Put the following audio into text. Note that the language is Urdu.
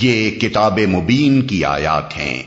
یہ کتاب مبین کی آیات ہیں۔